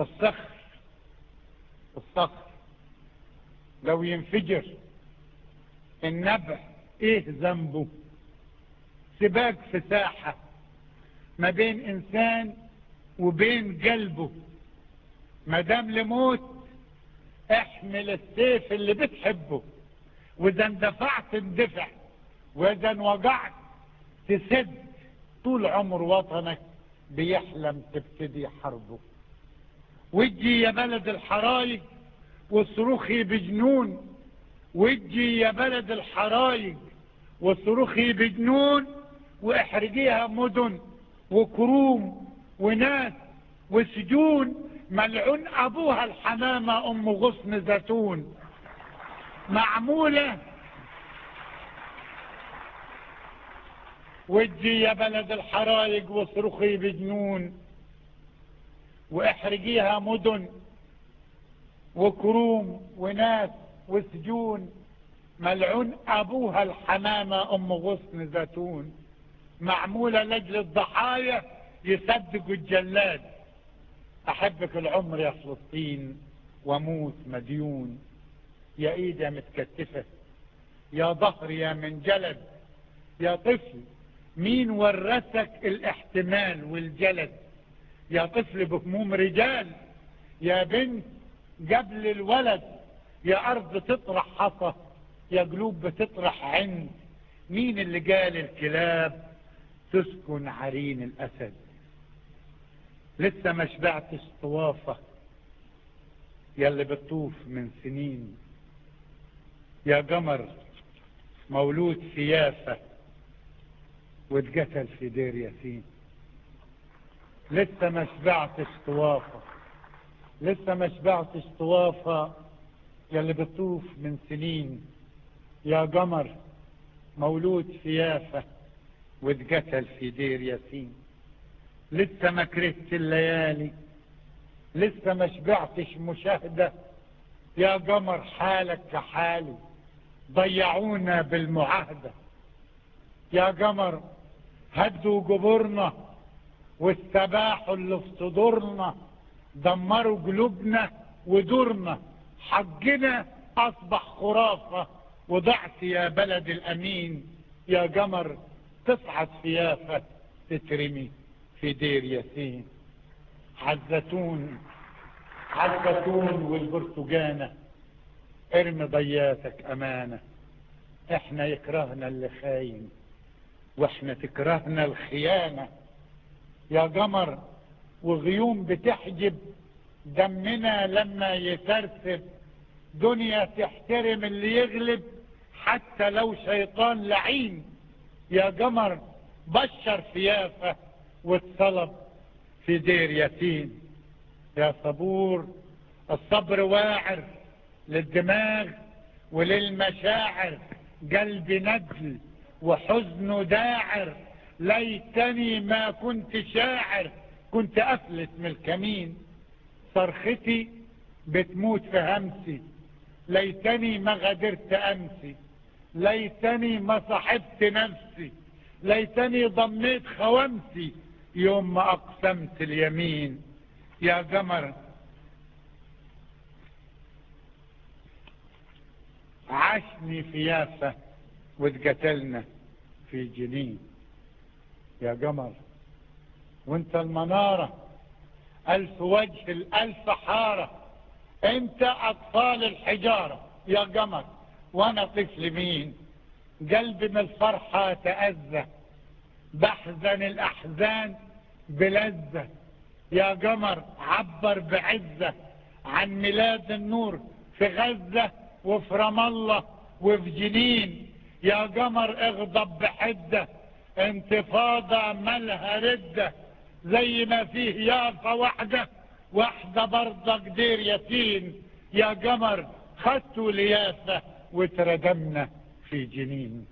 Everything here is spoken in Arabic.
الصخر الصخر لو ينفجر النبع إيه ذنبه؟ سباق في ساحة ما بين إنسان وبين قلبه. ما دام لموت احمل السيف اللي بتحبه. وإذا اندفعت اندفع. وإذا انوجعت تسد. طول عمر وطنك بيحلم تبتدي حربه. وجي يا بلد الحرايق واصرخي بجنون. وجي يا بلد الحرايق واصرخي بجنون. واحرجيها مدن وكروم وناس وسجون. ملعون أبوها الحمامة أم غصن زيتون. معمولة. وجي يا بلد الحرايق واصرخي بجنون. واحرجيها مدن وكروم وناس وسجون. ملعون أبوها الحمامة أم غصن زيتون. معمولة لأجل الضحايا يصدقوا الجلاد. أحبك العمر يا فلسطين واموت مديون. يا ايد يا متكتفة يا ظهر يا من جلد يا طفل مين ورثك الاحتمال والجلد؟ يا طفل بهموم رجال يا بنت قبل الولد يا أرض تطرح حصى يا قلوب بتطرح عند مين اللي قال الكلاب تسكن عرين الأسد؟ لسه ما شبعتش طوافة. يلي بتطوف من سنين. يا قمر مولود في يافا واتقتل في دير ياسين. لسه ما شبعتش طوافة. لسه ما شبعتش طوافة يلي بتطوف من سنين. يا قمر مولود في يافا واتقتل في دير ياسين. لسه ما كرهت الليالي. لسه ما شبعتش مشاهدة. يا قمر حالك كحالي. ضيعونا بالمعاهدة. يا قمر هدوا قبورنا. واستباحوا اللي في صدورنا دمروا قلوبنا ودورنا. حقنا أصبح خرافة. وضعت يا بلد الأمين يا قمر تصعد في يافا تترمي في دير ياسين. عالزيتون عالزيتون والبرتقانة ارمي ضياتك أمانة. إحنا يكرهنا اللي خاين وإحنا تكرهنا الخيانة. يا قمر وغيوم بتحجب دمنا لما يترسب. دنيا تحترم اللي يغلب حتى لو شيطان لعين. يا قمر بشر في يافا واتصلب في دير ياسين. يا صبور الصبر واعر للدماغ وللمشاعر. قلبي نجل وحزنه داعر. ليتني ما كنت شاعر كنت افلت من الكمين. صرختي بتموت في همسي ليتني ما غدرت أمسي ليتني ما صحبت نفسي ليتني ضميت خوامسي. يوم ما أقسمت اليمين يا قمر عشني في يافا واتقتلنا في جنين. يا قمر وانت المنارة ألف وجه الألف حارة أنت أطفال الحجارة. يا قمر وأنا طفل مين؟ قلبي من الفرحة تأذى بحزن الأحزان بلذة. يا قمر عبر بعزة عن ميلاد النور في غزة وفي رام الله وفي جنين. يا قمر اغضب بحدة انتفاضة مالها ردة زي ما فيه يافا واحدة واحدة برضة قدير يتين. يا قمر خدتوا ليافة وتردمنا في جنين.